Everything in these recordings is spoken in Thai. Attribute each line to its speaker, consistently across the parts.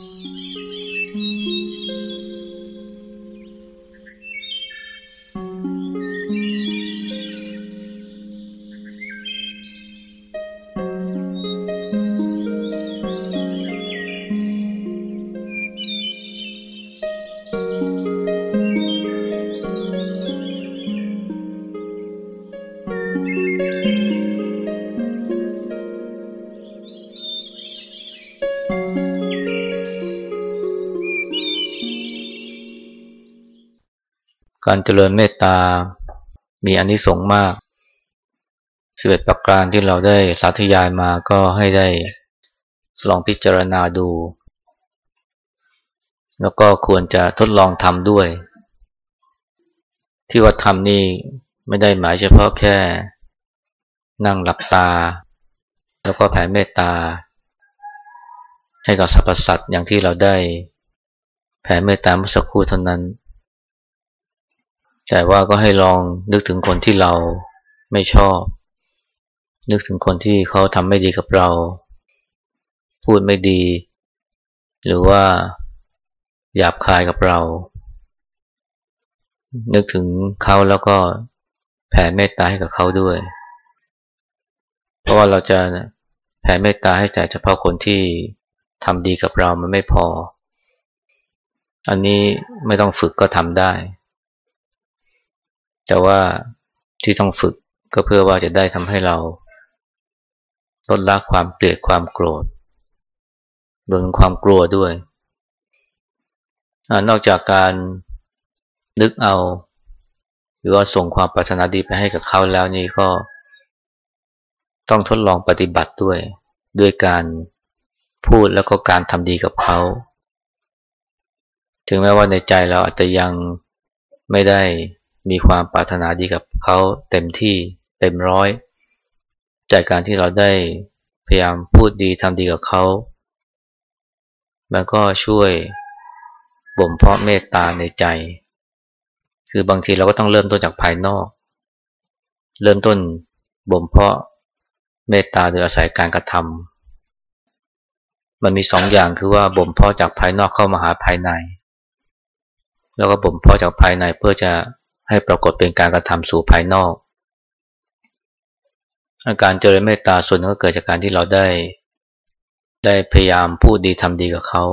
Speaker 1: Mm-hmm. การเจริญเมตตา มีอนนิสงส์มากสิบเอ็ดประการที่เราได้สาธยายมาก็ให้ได้ลองพิจารณาดู แล้วก็ควรจะทดลองทำด้วย ที่ว่าทำนี่ไม่ได้หมายเฉพาะแค่ นั่งหลับตา แล้วก็แผ่เมตตา ให้กับสรรพสัตว์อย่างที่เราได้แผ่เมตตาเมื่อสักครู่เท่านั้น แต่ว่าก็ให้ลองนึกถึงคนที่เราไม่ชอบ นึกถึงคนที่เขาทำไม่ดีกับเรา พูดไม่ดี หรือว่าหยาบคายกับเรา นึกถึงเขาแล้วก็แผ่เมตตาให้กับเขาด้วย เพราะว่าเราจะแผ่เมตตาให้แต่เฉพาะคนที่ทำดีกับเรามันไม่พอ อันนี้ไม่ต้องฝึกก็ทำได้ แต่ว่าที่ต้องฝึกก็เพื่อว่าจะได้ทำให้เราลดละความเกลียดความโกรธรวมความกลัวด้วยอนอกจากการนึกเอา หรือว่าส่งความปรารถนาดีไปให้กับเขาแล้วนี่ก็ ต้องทดลองปฏิบัติด้วย ด้วยการพูดแล้วก็การทำดีกับเขา ถึงแม้ว่าในใจเราอาจจะยังไม่ได้ มีความปรารถนาดีกับเขาเต็มที่เต็มร้อย จากการที่เราได้พยายามพูดดีทำดีกับเขา มันก็ช่วยบ่มเพาะเมตตาในใจ คือบางทีเราก็ต้องเริ่มต้นจากภายนอก เริ่มต้นบ่มเพาะเมตตาโดยอาศัยการกระทำมันมีสองอย่างคือว่าบ่มเพาะจากภายนอกเข้ามาหาภายใน แล้วก็บ่มเพาะจากภายในเพื่อจะ ให้ปรากฏเป็นการกระทำสู่ภายนอก อาการเจริญเมตตาส่วนนึงก็เกิดจากการที่เราได้ ได้พยายามพูดดีทำดีกับเขา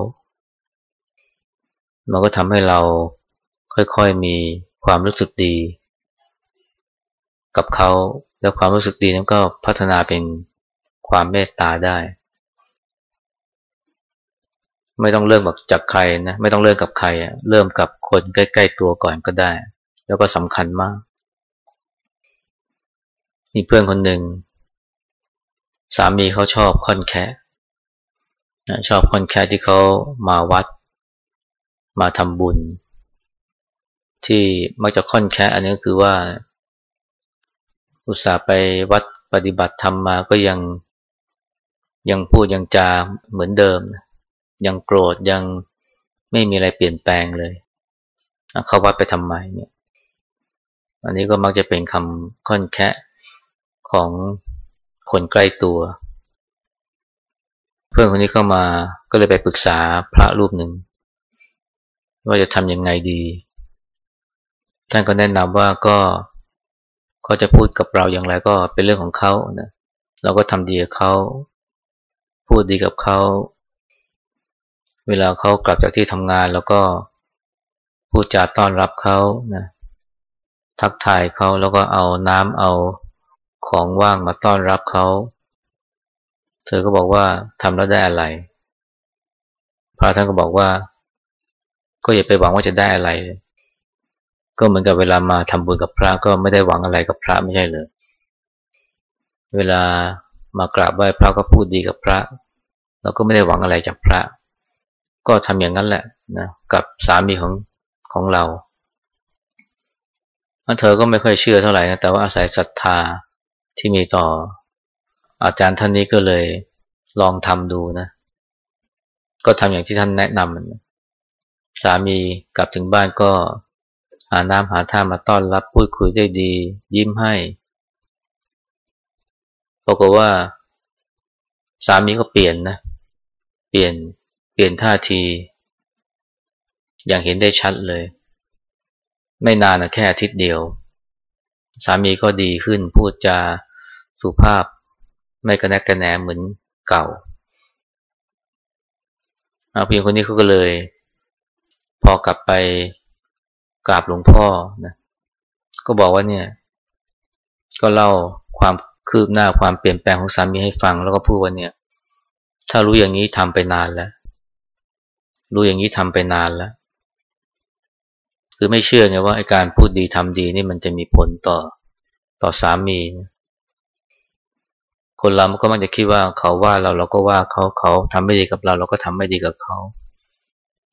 Speaker 1: มันก็ทำให้เราค่อยๆมีความรู้สึกดี กับเขาแล้วความรู้สึกดีนั้นก็พัฒนาเป็นความเมตตาได้ ไม่ต้องเริ่มจากใครนะ ไม่ต้องเริ่มกับใครเริ่มกับคนใกล้ ๆ ตัวก่อนก็ได้ แล้วก็สำคัญมาก มีเพื่อนคนหนึ่ง สามีเขาชอบค่อนแคะชอบค่อนแคะที่เขามาวัด มาทำบุญ ที่มักจะค่อนแคะอันนี้ก็คือว่า อุตส่าห์ไปวัดปฏิบัติธรรมมาก็ยังยังพูดยังจาเหมือนเดิม ยังโกรธยังไม่มีอะไรเปลี่ยนแปลงเลยเขาวัดไปทำไมเนี่ย อันนี้ก็มักจะเป็นคำค่อนแคะของคนใกล้ตัว เพื่อนคนนี้เข้ามาก็เลยไปปรึกษาพระรูปหนึ่ง ว่าจะทำยังไงดี ท่านก็แนะนำว่าก็เขาจะพูดกับเราอย่างไรก็เป็นเรื่องของเขานะเราก็ทำดีกับเขาพูดดีกับเขาเวลาเขากลับจากที่ทำงาน แล้วก็พูดจาต้อนรับเขานะ ทักทายเขาแล้วก็เอาน้ำเอาของว่างมาต้อนรับเขา เธอก็บอกว่าทำแล้วได้อะไร พระท่านก็บอกว่า ก็อย่าไปหวังว่าจะได้อะไร ก็เหมือนกับเวลามาทำบุญกับพระก็ไม่ได้หวังอะไรกับพระไม่ใช่เลย เวลามากราบไหว้พระก็พูดดีกับพระเราก็ไม่ได้หวังอะไรจากพระ ก็ทำอย่างนั้นแหละนะกับสามีของของเรา เธอก็ไม่ค่อยเชื่อเท่าไหร่นะแต่ว่าอาศัยศรัทธาที่มีต่อ อาจารย์ท่านนี้ก็เลยลองทำดูนะ ก็ทำอย่างที่ท่านแนะนำสามีกลับถึงบ้านก็หาน้ำหาท่ามาต้อนรับพูดคุยได้ดี ยิ้มให้ปรากฏว่า สามีก็เปลี่ยนนะ เปลี่ยนเปลี่ยนท่าที อย่างเห็นได้ชัดเลย ไม่นานนะแค่อาทิตย์เดียว สามีก็ดีขึ้นพูดจาสุภาพ ไม่กระแนกกระแหนเหมือนเก่าอาเพียงคนนี้เขาก็เลย พอกลับไปกราบหลวงพ่อนะก็บอกว่าเนี่ย ก็เล่าความคืบหน้าความเปลี่ยนแปลงของสามีให้ฟัง แล้วก็พูดว่าเนี่ย ถ้ารู้อย่างนี้ทำไปนานแล้ว รู้อย่างนี้ทำไปนานแล้ว คือไม่เชื่อไงว่าไอการพูดดีทำดีนี่มันจะมีผลต่อต่อสามี คนเราก็มันจะคิดว่าเขาว่าเราเราก็ว่าเขาเขาทำไม่ดีกับเรา เราก็ทำไม่ดีกับเขา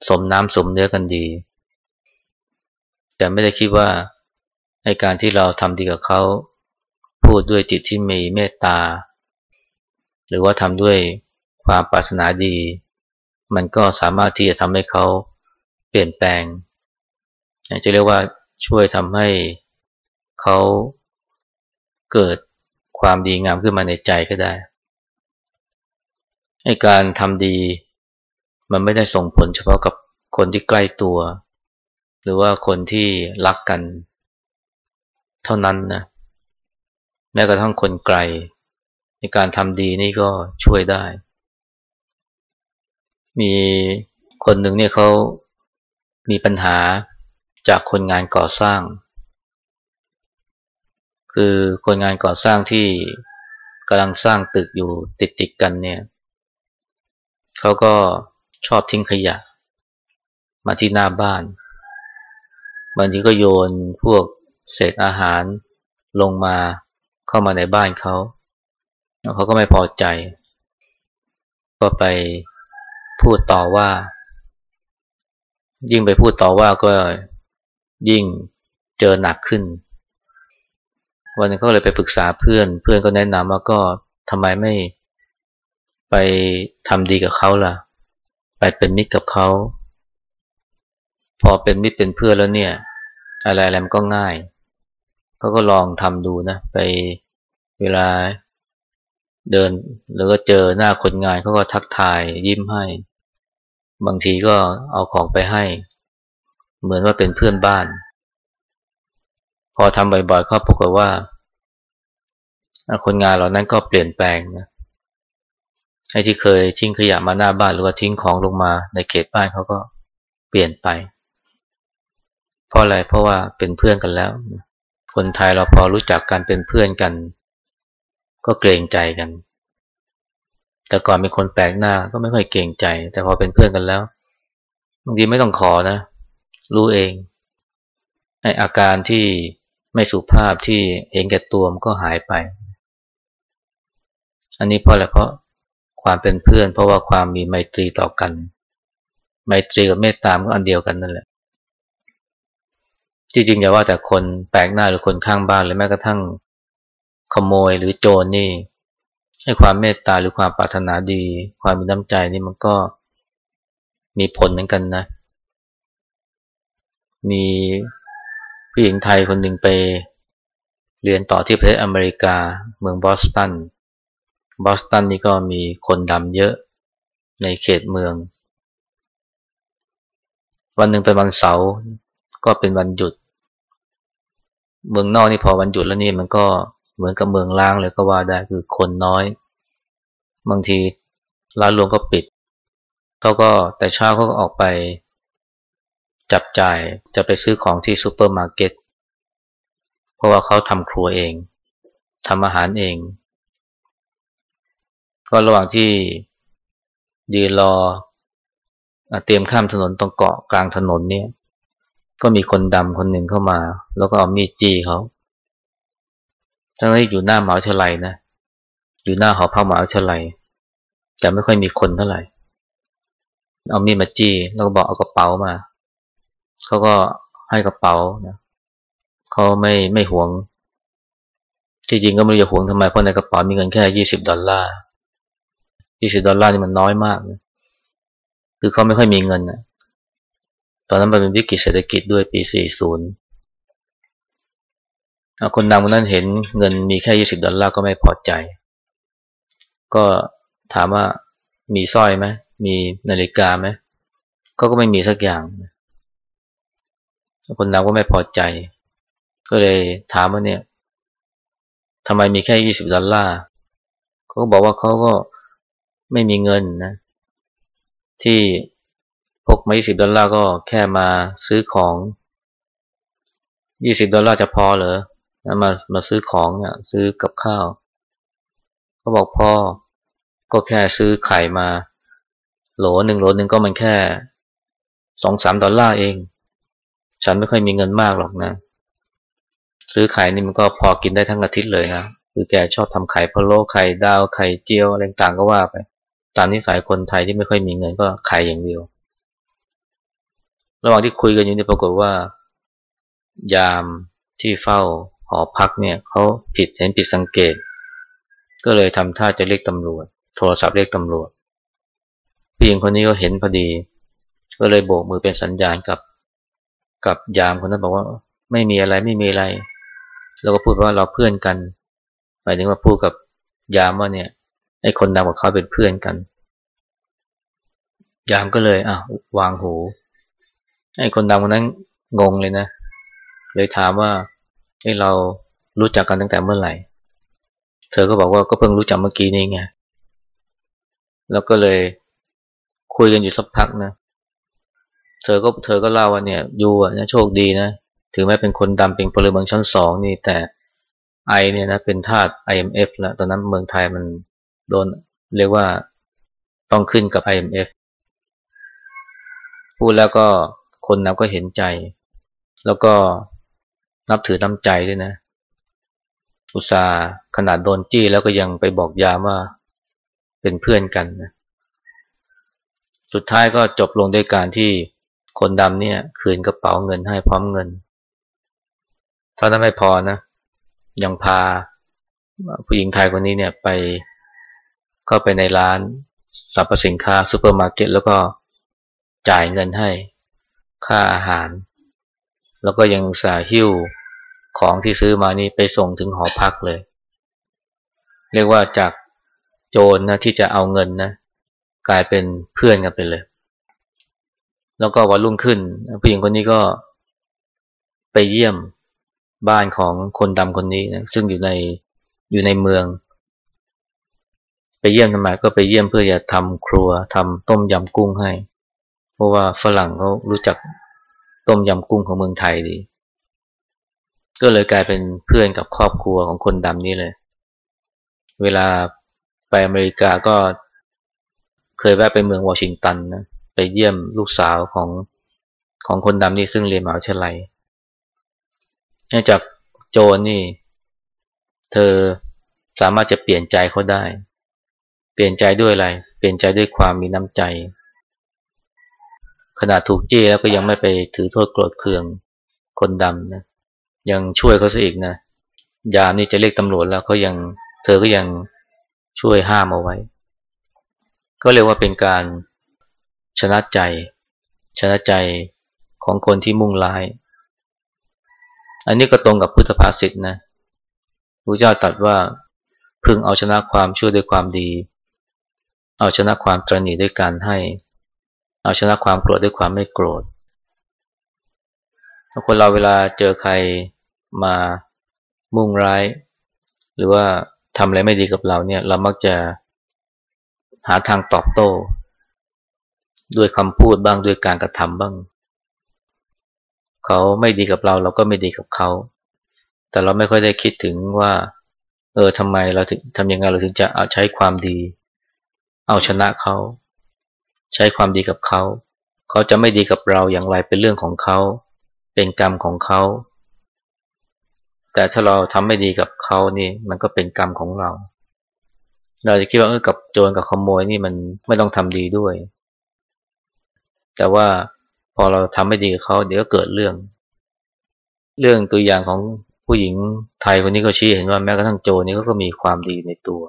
Speaker 1: สมน้ำสมเนื้อกันดี แต่ไม่ได้คิดว่าในการที่เราทำดีกับเขา พูดด้วยจิตที่มีเมตตา หรือว่าทำด้วยความปรารถนาดี มันก็สามารถที่จะทำให้เขาเปลี่ยนแปลง จะเรียกว่าช่วยทำให้เขาเกิดความดีงามขึ้นมาในใจก็ได้ให้การทำดี มันไม่ได้ส่งผลเฉพาะกับคนที่ใกล้ตัว หรือว่าคนที่รักกัน เท่านั้นนะแม้กระทั่งคนไกล ในการทำดีนี่ก็ช่วยได้ มีคนหนึ่งเนี่ยเขามีปัญหา จากคนงานก่อสร้าง คือคนงานก่อสร้างที่กำลังสร้างตึกอยู่ติดติดกันเนี่ยเขาก็ชอบทิ้งขยะ มาที่หน้าบ้านบางทีก็โยนพวกเศษอาหารลงมาเข้ามาในบ้านเขาเขาก็ไม่พอใจ ก็ไปพูดต่อว่า ยิ่งไปพูดต่อว่าก็ ยิ่งเจอหนักขึ้น วันนี้เขาเลยไปปรึกษาเพื่อน เพื่อนก็แนะนำว่าก็ทำไมไม่ไปทำดีกับเขาล่ะ ไปเป็นมิตรกับเขา พอเป็นมิตรเป็นเพื่อนแล้วเนี่ย อะไรอะไรมันก็ง่ายเขาก็ลองทำดูนะ ไปเวลาเดินหรือก็เจอหน้าคนงานเขาก็ทักทายยิ้มให้ บางทีก็เอาของไปให้ เหมือนว่าเป็นเพื่อนบ้าน พอทำบ่อยๆเขาพบกับว่า คนงานเหล่านั้นก็เปลี่ยนแปลงนะไอ้ที่เคยทิ้งขยะมาหน้าบ้านหรือว่าทิ้งของลงมาในเขตบ้านเขาก็เปลี่ยนไป เพราะอะไรเพราะว่าเป็นเพื่อนกันแล้ว คนไทยเราพอรู้จักกันเป็นเพื่อนกัน ก็เกรงใจกัน แต่ก่อนเป็นคนแปลกหน้าก็ไม่ค่อยเกรงใจ แต่พอเป็นเพื่อนกันแล้วบางทีไม่ต้องขอนะ รู้เองไออาการที่ไม่สุภาพที่เองแก่ตัวมันก็หายไป อันนี้เพราะอะไรเพราะความเป็นเพื่อน เพราะว่าความมีไมตรีต่อกัน ไมตรีกับเมตตามก็อันเดียวกันนั่นแหละจริงๆอย่าว่าแต่คนแปลกหน้าหรือคนข้างบ้านหรือแม้กระทั่งขโมยหรือโจรนี่ให้ความเมตตาหรือความปรารถนาดี ความมีน้ำใจนี่มันก็มีผลเหมือนกันนะ มีผู้หญิงไทยคนหนึ่งไปเรียนต่อที่ประเทศอเมริกาเมืองบอสตัน บอสตันนี่ก็มีคนดำเยอะในเขตเมือง วันหนึ่งเป็นวันเสาร์ก็เป็นวันหยุด เมืองนอกนี่พอวันหยุดแล้วนี่มันก็เหมือนกับเมืองร้างเลยก็ว่าได้คือคนน้อย บางทีร้านรวงก็ปิดเขาก็แต่เช้าเขาก็ออกไป จับจ่ายจะไปซื้อของที่ซูเปอร์มาร์เก็ตเพราะว่าเขาทำครัวเองทำอาหารเอง ก็ระหว่างที่ยืนรอเตรียมข้ามถนนตรงเกาะกลางถนนเนี่ย ก็มีคนดำคนหนึ่งเข้ามา แล้วก็เอามีดจี้เขาทั้งที่อยู่หน้ามหาวิทยาลัยนะ อยู่หน้าหอพักมหาวิทยาลัย แต่ไม่ค่อยมีคนเท่าไหร่ เอามีดมาจี้ แล้วก็บอกเอากระเป๋ามา เขาก็ให้กระเป๋านะเขาไม่ไม่หวง ที่จริงก็ไม่รู้จะหวงทำไมเพราะในกระเป๋ามีเงินแค่ยี่สิบดอลลาร์ยี่สิบดอลลาร์นี่มันน้อยมากนะคือเขาไม่ค่อยมีเงินนะตอนนั้นมันเป็นวิกฤตเศรษฐกิจด้วยปี40คนดังคนนั้นเห็นเงินมีแค่20ดอลลาร์ก็ไม่พอใจ ก็ถามว่ามีสร้อยไหมมีนาฬิกาไหมเขาก็ไม่มีสักอย่าง คนดำก็ไม่พอใจ ก็เลยถามว่าเนี่ยทำไมมีแค่ยี่สิบดอลลาร์เขาก็บอกว่าเขาก็ไม่มีเงินนะ ที่พกมายี่สิบดอลลาร์ก็แค่มาซื้อของยี่สิบดอลลาร์จะพอเหรอมามาซื้อของอะ ซื้อกับข้าวเขาบอกพ่อก็แค่ซื้อไข่มา โหลหนึ่งโหลหนึ่งก็มันแค่สองสามดอลลาร์เอง ฉันไม่ค่อยมีเงินมากหรอกนะ ซื้อไข่นี่มันก็พอกินได้ทั้งอาทิตย์เลยนะคือแกชอบทำไข่พะโล้ไข่ดาวไข่เจียวอะไรต่างก็ว่าไป ตามนิสัยคนไทยที่ไม่ค่อยมีเงินก็ไข่อย่างเดียว ระหว่างที่คุยกันอยู่นี่ปรากฏว่า ยามที่เฝ้าหอพักเนี่ยเขาผิดเห็นผิดสังเกต ก็เลยทำท่าจะเรียกตำรวจ โทรศัพท์เรียกตำรวจผู้หญิงคนนี้ก็เห็นพอดี ก็เลยโบกมือเป็นสัญญาณกับ กับยามคนนั้นบอกว่า ไม่มีอะไรไม่มีอะไรแล้วก็พูดว่าเราเพื่อนกันหมายถึงว่าพูดกับยามว่าเนี่ยไอ้คนดำกับเขาเป็นเพื่อนกัน ยามก็เลยอะวางหูไอ้คนดำคนนั้นงงเลยนะ เลยถามว่าไอ้เรารู้จักกันตั้งแต่เมื่อไหร่ เธอก็บอกว่าก็เพิ่งรู้จักเมื่อกี้นี่ไงแล้วก็เลยคุยกันอยู่สักพักนะ เธอก็เธอก็เล่าว่าเนี่ยยูอะนะโชคดีนะถึงแม้เป็นคนดำเป็นพลเมืองชั้นสองนี่แต่ไอเนี่ยนะเป็นทาส IMF แล้วตอนนั้นเมืองไทยมันโดนเรียกว่าต้องขึ้นกับ IMF พูดแล้วก็คนนับก็เห็นใจ แล้วก็นับถือน้ำใจด้วยนะ อุตส่าห์ขนาดโดนจี้แล้วก็ยังไปบอกยามว่าเป็นเพื่อนกันนะ สุดท้ายก็จบลงด้วยการที่ คนดำเนี่ยคืนกระเป๋าเงินให้พร้อมเงินเท่านั้นไม่พอนะ ยังพาผู้หญิงไทยคนนี้เนี่ยไปเข้าไปในร้านสรรพสินค้าซูเปอร์มาร์เก็ตแล้วก็จ่ายเงินให้ค่าอาหาร แล้วก็ยังสาหิ้วของที่ซื้อมานี่ไปส่งถึงหอพักเลย เรียกว่าจากโจรนะที่จะเอาเงินนะ กลายเป็นเพื่อนกันไปเลย แล้วก็วันรุ่งขึ้น ผู้หญิงคนนี้ก็ไปเยี่ยมบ้านของคนดำคนนี้นะซึ่งอยู่ในอยู่ในเมือง ไปเยี่ยมทำไมก็ไปเยี่ยมเพื่อจะทำครัวทำต้มยำกุ้งให้ เพราะว่าฝรั่งเขารู้จักต้มยำกุ้งของเมืองไทยดี ก็เลยกลายเป็นเพื่อนกับครอบครัวของคนดำนี้เลย เวลาไปอเมริกาก็เคยแวะไปเมืองวอชิงตันนะ ไปเยี่ยมลูกสาวของของคนดำนี่ซึ่งเรียนมหาวิทยาลัยเนื่องจากโจรนี่ เธอสามารถจะเปลี่ยนใจเขาได้ เปลี่ยนใจด้วยอะไร เปลี่ยนใจด้วยความมีน้ำใจ ขนาดถูกจี้แล้วก็ยังไม่ไปถือโทษโกรธเคืองคนดำนะ ยังช่วยเขาซะอีกนะ ยามนี่จะเรียกตำรวจแล้วเขายัง เธอก็ยังช่วยห้ามเอาไว้ ก็เรียกว่าเป็นการ ชนะใจ ชนะใจของคนที่มุ่งร้าย อันนี้ก็ตรงกับพุทธภาษิตนะพระเจ้าตรัสว่าพึงเอาชนะความชั่วด้วยความดี เอาชนะความตรณีด้วยการให้ เอาชนะความโกรธด้วยความไม่โกรธคนเราเวลาเจอใครมามุ่งร้าย หรือว่าทำอะไรไม่ดีกับเราเนี่ย เรามักจะหาทางตอบโต้ ด้วยคำพูดบ้างด้วยการกระทำบ้าง เขาไม่ดีกับเรา เราก็ไม่ดีกับเขา แต่เราไม่ค่อยได้คิดถึงว่า เออทำไมเราถึงทำยังไงเราถึงจะเอาใช้ความดี เอาชนะเขา ใช้ความดีกับเขา เขาจะไม่ดีกับเราอย่างไรเป็นเรื่องของเขา เป็นกรรมของเขา แต่ถ้าเราทำไม่ดีกับเขานี่มันก็เป็นกรรมของเราเราจะคิดว่าเออกับโจรกับขโมยนี่มันไม่ต้องทำดีด้วย แต่ว่าพอเราทำไม่ดีกับเขาเดี๋ยวก็เกิดเรื่อง เรื่องตัวอย่างของผู้หญิงไทยคนนี้ก็ชี้เห็นว่าแม้กระทั่งโจรนี่ก็มีความดีในตัว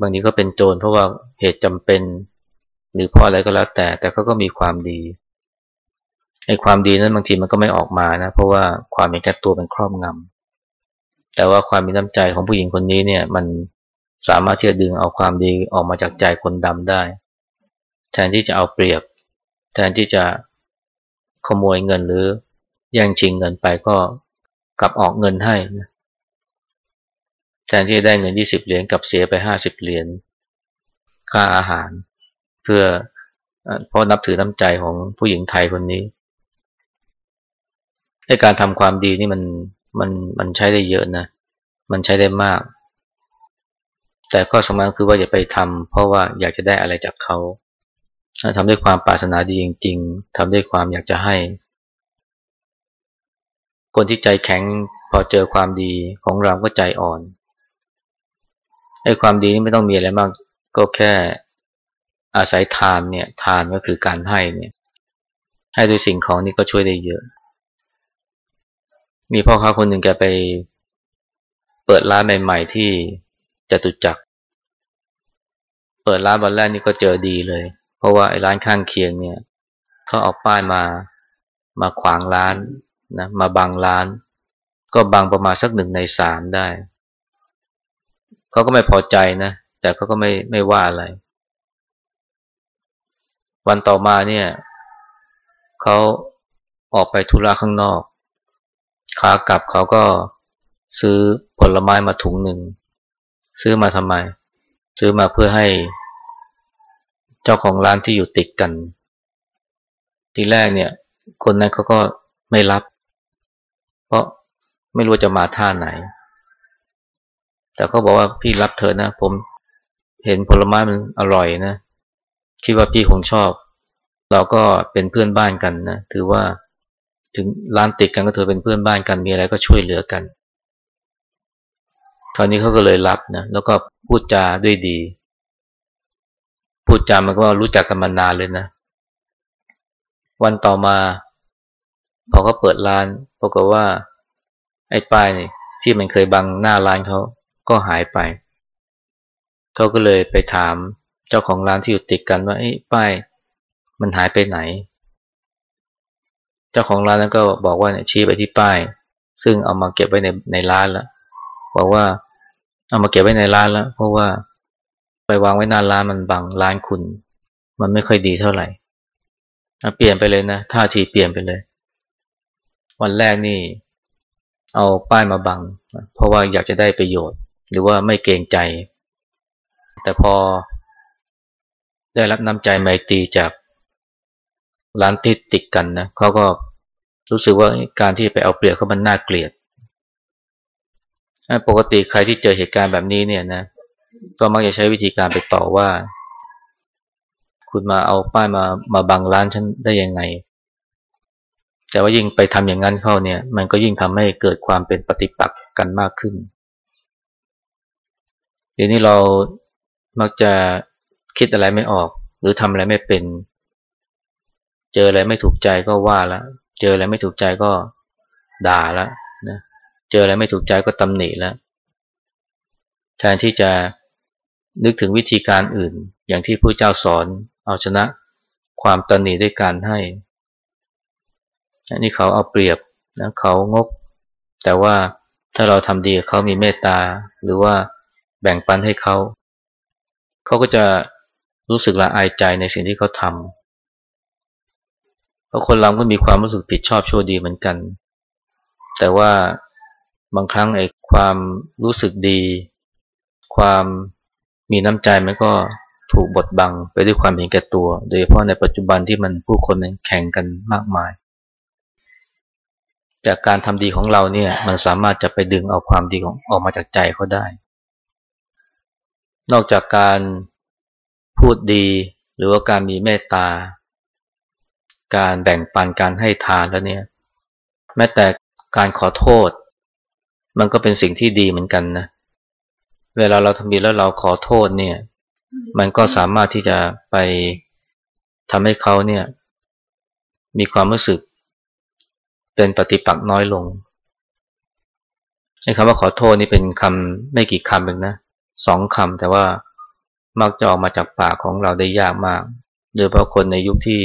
Speaker 1: บางทีก็เป็นโจรเพราะว่าเหตุจำเป็น หรือเพราะอะไรก็แล้วแต่ แต่เขาก็มีความดีไอ้ความดีนั้นบางทีมันก็ไม่ออกมานะ เพราะว่าความมีแก่ตัวเป็นครอบงำแต่ว่าความมีน้ำใจของผู้หญิงคนนี้เนี่ย มันสามารถที่จะดึงเอาความดีออกมาจากใจคนดำได้ แทนที่จะเอาเปรียบ แทนที่จะขโมยเงินหรือแย่งชิงเงินไปก็กลับออกเงินให้นะแทนที่จะได้เงินยี่สิบเหรียญกลับเสียไปห้าสิบเหรียญค่าอาหาร เพื่อเพราะนับถือน้ำใจของผู้หญิงไทยคนนี้ในการทำความดีนี่มันมันมันใช้ได้เยอะนะ มันใช้ได้มาก แต่ข้อสำคัญคือว่าอย่าไปทำเพราะว่าอยากจะได้อะไรจากเขา ทำด้วยความปรารถนาดีจริง ๆทำด้วยความอยากจะให้ คนที่ใจแข็งพอเจอความดีของเราก็ใจอ่อนไอ้ความดีนี่ไม่ต้องมีอะไรมาก ก็แค่อาศัยทานเนี่ย ทานก็คือการให้เนี่ย ให้ด้วยสิ่งของนี่ก็ช่วยได้เยอะ มีพ่อค้าคนหนึ่งแกไปเปิดร้านใหม่ ๆ ที่จตุจักร เปิดร้านวันแรกนี่ก็เจอดีเลย เพราะว่าไอ้ร้านข้างเคียงเนี่ยเขาเอาป้ายมามาขวางร้านนะมาบังร้าน ก็บังประมาณสักหนึ่งในสามได้เขาก็ไม่พอใจนะแต่เขาก็ไม่ไม่ว่าอะไร วันต่อมาเนี่ยเขาออกไปธุระข้างนอกขากลับเขาก็ซื้อผลไม้มาถุงหนึ่ง ซื้อมาทำไม ซื้อมาเพื่อให้ เจ้าของร้านที่อยู่ติดกัน ทีแรกเนี่ย คนนั้นเขาก็ไม่รับ เพราะไม่รู้จะมาท่าไหน แต่เขาบอกว่าพี่รับเธอนะ ผมเห็นผลไม้มันอร่อยนะคิดว่าพี่คงชอบ เราก็เป็นเพื่อนบ้านกันนะถือว่าถึงร้านติดกันก็เธอเป็นเพื่อนบ้านกันมีอะไรก็ช่วยเหลือกัน คราวนี้เขาก็เลยรับนะแล้วก็พูดจาด้วยดี พูดจามันก็รู้จักกันมานานเลยนะ วันต่อมา พอเขาเปิดร้านปรากฏว่า ไอ้ป้ายนี่ที่มันเคยบังหน้าร้านเขาก็หายไป เขาก็เลยไปถามเจ้าของร้านที่อยู่ติดกันว่าไอ้ป้ายมันหายไปไหน เจ้าของร้านนั้นก็บอกว่าเนี่ยชี้ไปที่ป้าย ซึ่งเอามาเก็บไว้ในในร้านแล้วบอกว่าเอามาเก็บไว้ในร้านแล้ว เพราะว่า ไปวางไว้หน้าร้านมันบังร้านคุณ มันไม่ค่อยดีเท่าไหร่เปลี่ยนไปเลยนะท่าทีเปลี่ยนไปเลย วันแรกนี่ เอาป้ายมาบัง เพราะว่าอยากจะได้ประโยชน์ หรือว่าไม่เกรงใจ แต่พอได้รับน้ำใจไมตรีจากร้านติดติดกันนะเขาก็รู้สึกว่าการที่ไปเอาเปรียบเขามันน่าเกลียด ปกติใครที่เจอเหตุการณ์แบบนี้เนี่ยนะ ก็มักจะใช้วิธีการไปต่อว่า คุณมาเอาป้ายมามาบังร้านฉันได้ยังไง แต่ว่ายิ่งไปทำอย่างนั้นเข้าเนี่ย มันก็ยิ่งทำให้เกิดความเป็นปฏิปักษ์กันมากขึ้นดี๋ยวนี้เรามักจะคิดอะไรไม่ออก หรือทำอะไรไม่เป็น เจออะไรไม่ถูกใจก็ว่าล้วเจออะไรไม่ถูกใจก็ด่าล้วนะเจออะไรไม่ถูกใจก็ตำหนิล้วแทนที่จะ นึกถึงวิธีการอื่น อย่างที่ผู้เจ้าสอนเอาชนะความตำหนิด้วยการให้อันนี้เขาเอาเปรียบนะเขางก แต่ว่าถ้าเราทำดีเขามีเมตตา หรือว่าแบ่งปันให้เขา เขาก็จะรู้สึกละอายใจในสิ่งที่เขาทำเพราะคนเราก็มีความรู้สึกผิดชอบชั่วดีเหมือนกัน แต่ว่าบางครั้งไอ้ความรู้สึกดี ความ มีน้ำใจมันก็ถูกบดบังไปด้วยความเห็นแก่ตัว โดยเฉพาะในปัจจุบันที่มันผู้คนนั้นแข่งกันมากมาย จากการทำดีของเราเนี่ย มันสามารถจะไปดึงเอาความดีของออกมาจากใจเขาได้ นอกจากการพูดดี หรือว่าการมีเมตตา การแบ่งปันการให้ทานแล้วเนี่ย แม้แต่การขอโทษ มันก็เป็นสิ่งที่ดีเหมือนกันนะเวลาเราทำดีแล้วเราขอโทษเนี่ย มันก็สามารถที่จะไปทำให้เขาเนี่ย มีความรู้สึก เป็นปฏิปักษ์น้อยลงไอ้คำว่าขอโทษนี่เป็นคำไม่กี่คำเองนะสองคำแต่ว่ามักจะออกมาจากปากของเราได้ยากมาก โดยเพราะคนในยุคที่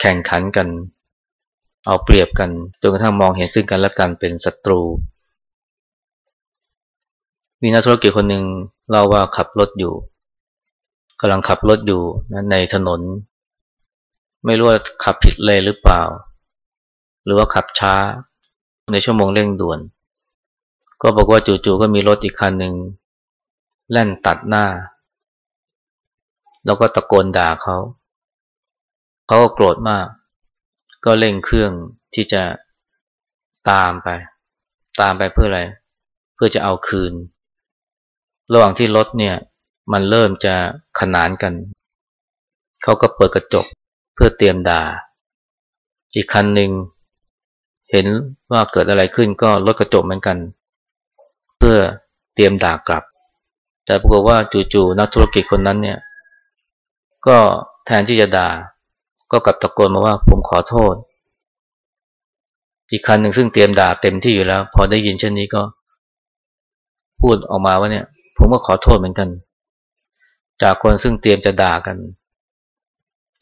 Speaker 1: แข่งขันกัน เอาเปรียบกันจนกระทั่งมองเห็นซึ่งกันและกันเป็นศัตรู มีนักธุรกิจคนหนึ่งเล่าว่าขับรถอยู่กำลังขับรถอยู่นะในถนน ไม่รู้ว่าขับผิดเลยหรือเปล่า หรือว่าขับช้า ในชั่วโมงเร่งด่วน ก็บอกว่าจู่ๆก็มีรถอีกคันหนึ่งแล่นตัดหน้า แล้วก็ตะโกนด่าเขา เขาก็โกรธมาก ก็เร่งเครื่องที่จะตามไป ตามไปเพื่ออะไร เพื่อจะเอาคืน ระหว่างที่รถเนี่ย มันเริ่มจะขนานกัน เขาก็เปิดกระจกเพื่อเตรียมด่า อีกคันหนึ่งเห็นว่าเกิดอะไรขึ้นก็ลดกระจกเหมือนกัน เพื่อเตรียมด่ากลับ แต่ปรากฏว่าจู่ๆนักธุรกิจคนนั้นเนี่ย ก็แทนที่จะด่า ก็กลับตะโกนมาว่าผมขอโทษ อีกคันหนึ่งซึ่งเตรียมด่าเต็มที่อยู่แล้ว พอได้ยินเช่นนี้ก็ พูดออกมาว่าเนี่ย ผมก็ขอโทษเหมือนกัน จากคนซึ่งเตรียมจะด่ากัน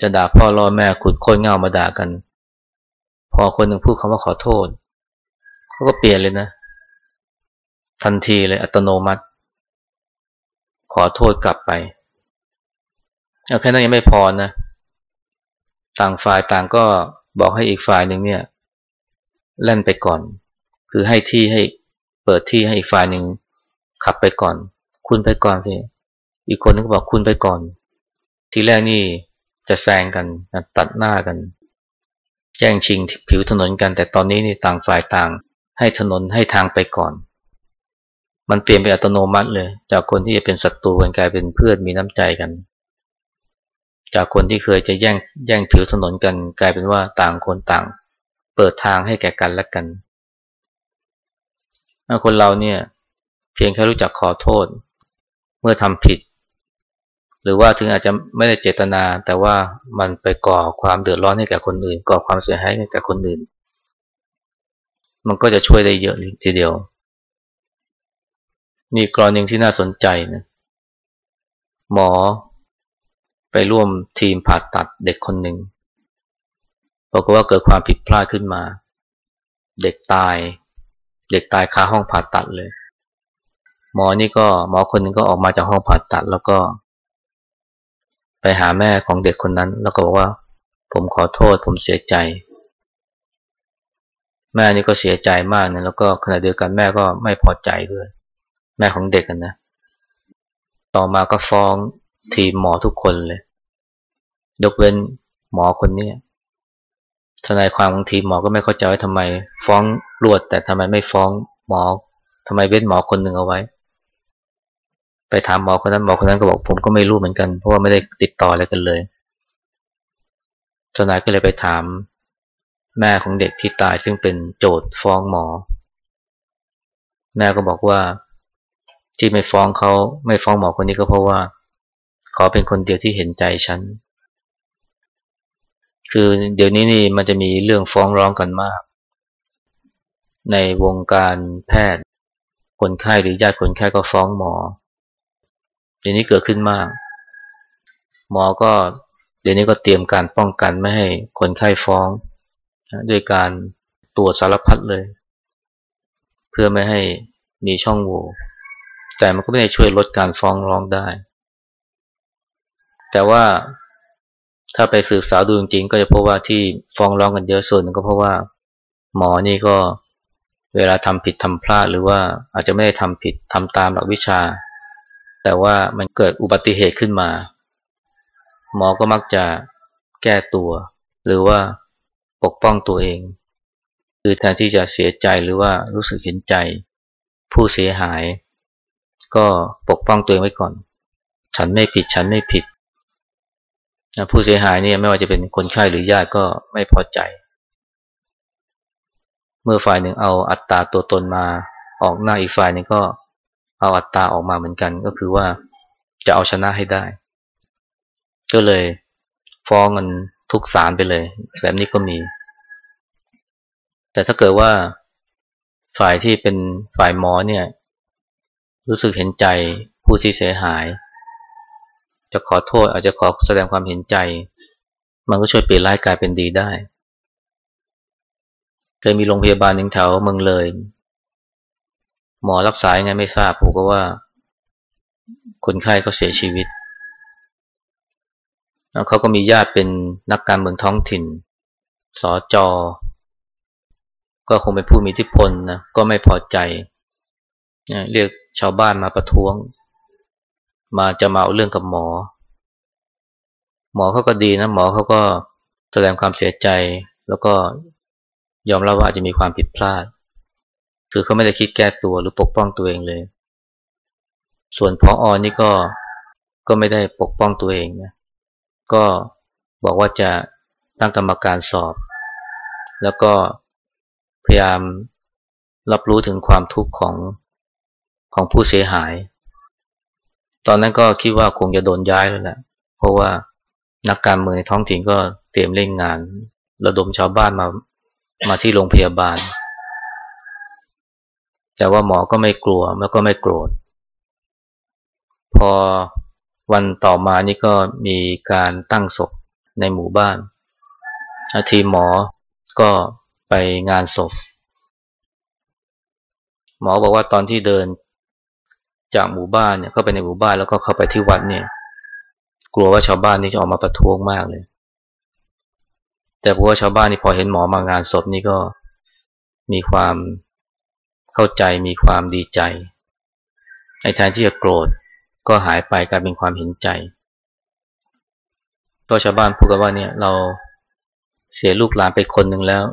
Speaker 1: จะด่าพ่อรอแม่ขุดโคนเงามาด่ากัน พอคนหนึ่งพูดคำว่าขอโทษเขาก็เปลี่ยนเลยนะ ทันทีเลยอัตโนมัติ ขอโทษกลับไปแค่นั้นยังไม่พอนะ ต่างฝ่ายต่างก็บอกให้อีกฝ่ายหนึ่งเนี่ยเล่นไปก่อน คือให้ที่ให้เปิดที่ให้อีกฝ่ายหนึ่งขับไปก่อน คุณไปก่อนสิอีกคนนึงก็บอกคุณไปก่อน ทีแรกนี่จะแซงกันตัดหน้ากันแย่งชิงผิวถนนกัน แต่ตอนนี้นี่ต่างฝ่ายต่าง ให้ถนนให้ทางไปก่อน มันเปลี่ยนไปอัตโนมัติเลย จากคนที่จะเป็นศัตรูกันกลายเป็นเพื่อนมีน้ำใจกัน จากคนที่เคยจะแย่งแย่งผิวถนนกัน กลายเป็นว่าต่างคนต่าง เปิดทางให้แก่กันและกันคนเราเนี่ย เพียงแค่รู้จักขอโทษ เมื่อทำผิด หรือว่าถึงอาจจะไม่ได้เจตนา แต่ว่ามันไปก่อความเดือดร้อนให้แก่คนอื่น ก่อความเสียหายให้แก่คนอื่น มันก็จะช่วยได้เยอะทีเดียว มีกรณีที่น่าสนใจนะหมอไปร่วมทีมผ่าตัดเด็กคนหนึ่งบอกว่าเกิดความผิดพลาดขึ้นมา เด็กตาย เด็กตายคาห้องผ่าตัดเลย หมอนี่ก็หมอคนนึงก็ออกมาจากห้องผ่าตัด แล้วก็ ไปหาแม่ของเด็กคนนั้น แล้วก็บอกว่า ผมขอโทษ ผมเสียใจ แม่นี่ก็เสียใจมากนะแล้วก็ขณะเดียวกันแม่ก็ไม่พอใจด้วย แม่ของเด็กกันนะต่อมาก็ฟ้องทีมหมอทุกคนเลย ยกเว้นหมอคนนี้ทนายความของทีมหมอก็ไม่เข้าใจว่าทำไม ฟ้องรวดแต่ทำไมไม่ฟ้องหมอทำไมเว้นหมอคนหนึ่งเอาไว้ ไปถามหมอคนนั้นหมอคนนั้นก็บอกผมก็ไม่รู้เหมือนกัน เพราะว่าไม่ได้ติดต่ออะไรกันเลยทนายก็เลยไปถามแม่ของเด็กที่ตายซึ่งเป็นโจทย์ฟ้องหมอ แม่ก็บอกว่าที่ไม่ฟ้องเขาไม่ฟ้องหมอคนนี้ก็เพราะว่าเขาเป็นคนเดียวที่เห็นใจฉัน คือเดี๋ยวนี้นี่มันจะมีเรื่องฟ้องร้องกันมาก ในวงการแพทย์ คนไข้หรือญาติคนไข้ก็ฟ้องหมอ เดี๋ยวนี้เกิดขึ้นมาก หมอก็เดี๋ยวนี้ก็เตรียมการป้องกันไม่ให้คนไข้ฟ้องด้วยการตรวจสารพัดเลย เพื่อไม่ให้มีช่องโหว่แต่มันก็ไม่ได้ช่วยลดการฟ้องร้องได้ แต่ว่าถ้าไปสืบสาวดูจริงๆก็จะพบว่าที่ฟ้องร้องกันเยอะส่วนนึงก็เพราะว่า หมอนี่ก็เวลาทำผิดทำพลาดหรือว่าอาจจะไม่ได้ทำผิดทำตามหลักวิชา แต่ว่ามันเกิดอุบัติเหตุขึ้นมา หมอก็มักจะแก้ตัว หรือว่าปกป้องตัวเอง คือแทนที่จะเสียใจหรือว่ารู้สึกเห็นใจ ผู้เสียหาย ก็ปกป้องตัวเองไว้ก่อน ฉันไม่ผิดฉันไม่ผิด ผู้เสียหายเนี่ยไม่ว่าจะเป็นคนไข้หรือญาติก็ไม่พอใจ เมื่อฝ่ายหนึ่งเอาอัตตาตัวตนมาออกหน้าอีกฝ่ายหนึ่งก็ เอาอัตตาออกมาเหมือนกันก็คือว่าจะเอาชนะให้ได้ ก็เลยฟ้องกันทุกสารไปเลย แบบนี้ก็มี แต่ถ้าเกิดว่าฝ่ายที่เป็นฝ่ายหมอเนี่ย รู้สึกเห็นใจผู้ที่เสียหาย จะขอโทษอาจจะขอแสดงความเห็นใจ มันก็ช่วยเปลี่ยนร้ายกลายเป็นดีได้เคยมีโรงพยาบาลหนึ่งแถวเมืองเลย หมอรักษายังไงไม่ทราบผมก็ว่า คนไข้ก็เสียชีวิตแล้วเขาก็มีญาติเป็นนักการเมืองท้องถิ่น สอจอ ก็คงเป็นผู้มีอิทธิพลนะ ก็ไม่พอใจ เรียกชาวบ้านมาประท้วง มาจะมาเอาเรื่องกับหมอ หมอเขาก็ดีนะ หมอเขาก็แสดงความเสียใจ แล้วก็ยอมรับว่าจะมีความผิดพลาด คือเขาไม่ได้คิดแก้ตัวหรือปกป้องตัวเองเลย ส่วนพอออนี่ก็ก็ไม่ได้ปกป้องตัวเองนะก็บอกว่าจะตั้งกรรมการสอบ แล้วก็พยายามรับรู้ถึงความทุกข์ของของผู้เสียหาย ตอนนั้นก็คิดว่าคงจะโดนย้ายแล้วแหละ เพราะว่านักการเมืองในท้องถิ่นก็เตรียมเล่นงาน ระดมชาวบ้านมามาที่โรงพยาบาล แต่ว่าหมอก็ไม่กลัวแล้วก็ไม่โกรธ พอวันต่อมานี่ก็มีการตั้งศพในหมู่บ้าน ทีหมอก็ไปงานศพ หมอบอกว่าตอนที่เดินจากหมู่บ้านเนี่ยเข้าไปในหมู่บ้านแล้วก็เข้าไปที่วัดเนี่ย กลัวว่าชาวบ้านนี่จะออกมาประท้วงมากเลย แต่เพราะว่าชาวบ้านนี่พอเห็นหมอมางานศพนี่ก็มีความ เข้าใจมีความดีใจไอ้แทนที่จะโกรธก็หายไปกลายเป็นความเห็นใจตัวชาวบ้านพูดกันว่าเนี่ยเราเสียลูกหลานไปคนหนึ่งแล้ว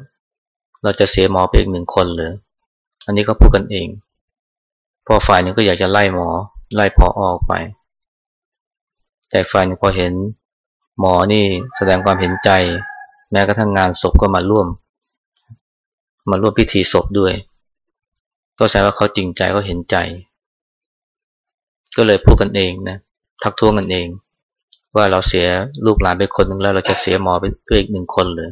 Speaker 1: เราจะเสียหมอไปอีกหนึ่งคนหรืออันนี้ก็พูดกันเองพอฝ่ายนึงก็อยากจะไล่หมอ ไล่พอออกไป แต่ฝ่ายนึงพอเห็น หมอนี่แสดงความเห็นใจ แม้กระทั่งงานศพก็มาร่วม มาร่วมพิธีศพด้วย ก็แสดงว่าเขาจริงใจเขาเห็นใจ ก็เลยพูดกันเองนะทักท้วงกันเอง ว่าเราเสียลูกหลานไปคนหนึ่งแล้วเราจะเสียหมอไปอีกหนึ่งคนเลย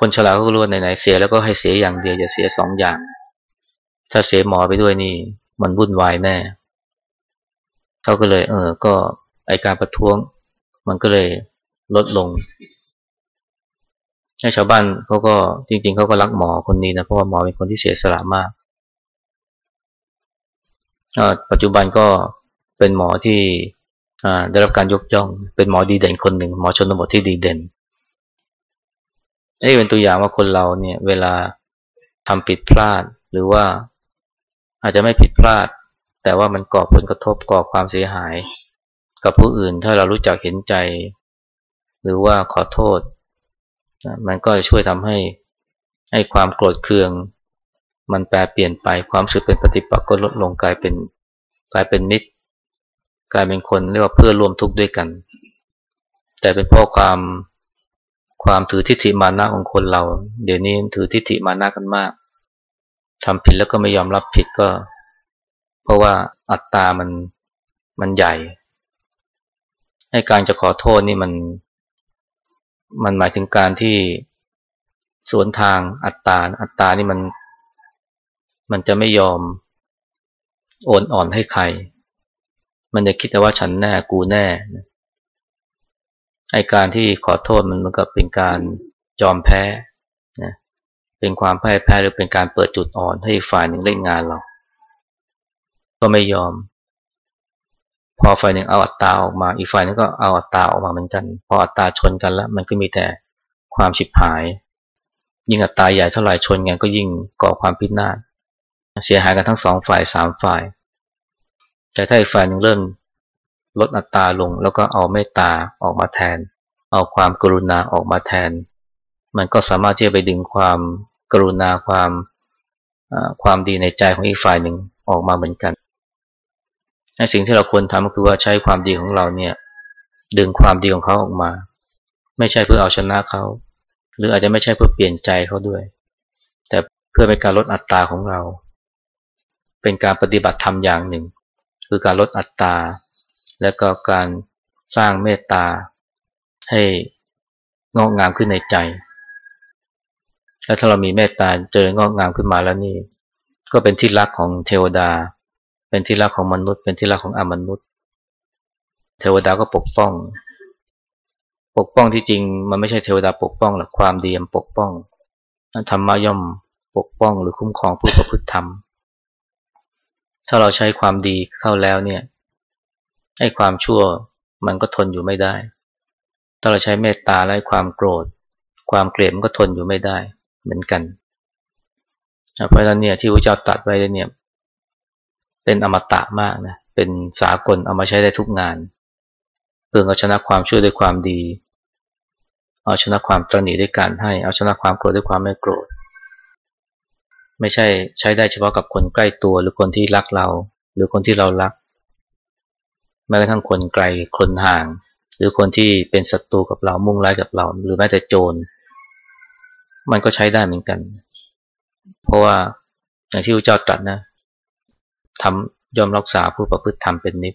Speaker 1: คนฉลาดก็รู้ว่าไหนๆเสียแล้วก็ให้เสียอย่างเดียวอย่าเสียสองอย่าง ถ้าเสียหมอไปด้วยนี่ มันวุ่นวายแน่เขาก็เลย เออ ก็ไอการประท้วง มันก็เลยลดลง ชาวบ้านเขาก็จริง ๆเขาก็รักหมอคนนี้นะเพราะว่าหมอเป็นคนที่เสียสละมากปัจจุบันก็เป็นหมอที่ได้รับการยกย่อง เป็นหมอดีเด่นคนหนึ่ง หมอชนบทที่ดีเด่นนี่เป็นตัวอย่างว่าคนเราเนี่ย เวลาทำผิดพลาดหรือว่าอาจจะไม่ผิดพลาด แต่ว่ามันก่อผลกระทบก่อความเสียหาย กับผู้อื่นถ้าเรารู้จักเห็นใจ หรือว่าขอโทษ มันก็จะช่วยทำให้ให้ความโกรธเคือง มันแปลเปลี่ยนไปความสึกเป็นปฏิปักษ์ก็ลดลงกลายเป็นกลายเป็นมิตร กลายเป็นคนเรียกว่าเพื่อร่วมทุกข์ด้วยกัน แต่เป็นเพราะความความถือทิฏฐิมานะของคนเรา เดี๋ยวนี้ถือทิฏฐิมานะกันมากทำผิดแล้วก็ไม่ยอมรับผิดก็ เพราะว่าอัตตามันมันใหญ่ ให้การจะขอโทษนี่มัน มันหมายถึงการที่สวนทางอัตตา อัตตานี่มัน มันจะไม่ยอมโอนอ่อนให้ใคร มันจะคิดแต่ว่าฉันแน่กูแน่ไอการที่ขอโทษมันมันก็เป็นการยอมแพ้นะเป็นความพ่ายแพ้หรือเป็นการเปิดจุดอ่อนให้ฝ่ายหนึ่งเล่นงานเรา ก็ไม่ยอม พอฝ่ายหนึ่งเอาอัตตาออกมา อีกฝ่ายนึงก็เอาอัตตาออกมาเหมือนกัน พออัตตาชนกันแล้ว มันก็มีแต่ความฉิบหาย ยิ่งอัตตาใหญ่เท่าไหร่ชนกันก็ยิ่งก่อความพินาศเสียหายกันทั้งสองฝ่ายสามฝ่าย แต่ถ้าอีกฝ่ายหนึ่งเริ่มลดอัตตาลงแล้วก็เอาเมตตาออกมาแทน เอาความกรุณาออกมาแทน มันก็สามารถที่จะไปดึงความกรุณาความความดีในใจของอีกฝ่ายหนึ่งออกมาเหมือนกัน สิ่งที่เราควรทำก็คือว่าใช้ความดีของเราเนี่ย ดึงความดีของเขาออกมา ไม่ใช่เพื่อเอาชนะเขาหรืออาจจะไม่ใช่เพื่อเปลี่ยนใจเขาด้วย แต่เพื่อเป็นการลดอัตราของเรา เป็นการปฏิบัติธรรมอย่างหนึ่ง คือการลดอัตราและก็การสร้างเมตตาให้งอกงามขึ้นในใจ แล้วถ้าเรามีเมตตาเจริญงอกงามขึ้นมาแล้วนี่ ก็เป็นที่รักของเทวดา เป็นที่รักของมนุษย์ เป็นที่รักของอมนุษย์ เทวดาก็ปกป้อง ปกป้องที่จริง มันไม่ใช่เทวดาปกป้องหรอกความดีมันปกป้องธรรมะย่อมปกป้องหรือคุ้มครองผู้ประพฤติธรรม ถ้าเราใช้ความดีเข้าแล้วเนี่ยให้ความชั่วมันก็ทนอยู่ไม่ได้ ถ้าเราใช้เมตตาและความโกรธ ความเกลียดมันก็ทนอยู่ไม่ได้ เหมือนกัน เพราะฉะนั้นเนี่ยที่พระเจ้าตรัสไว้เนี่ย เป็นอมตะมากนะ เป็นสากลเอามาใช้ได้ทุกงาน เพื่อเอาชนะความช่วยด้วยความดี เอาชนะความตรนีด้วยการให้ เอาชนะความโกรธด้วยความไม่โกรธ ไม่ใช่ใช้ได้เฉพาะกับคนใกล้ตัวหรือคนที่รักเรา หรือคนที่เรารัก แม้กระทั่งคนไกล คนห่าง หรือคนที่เป็นศัตรูกับเรา มุ่งร้ายกับเรา หรือแม้แต่โจร มันก็ใช้ได้เหมือนกัน เพราะว่าอย่างที่พระเจ้าตรัสนะ ทำยอมรักษาผู้ประพฤติธรรมเป็นนิพ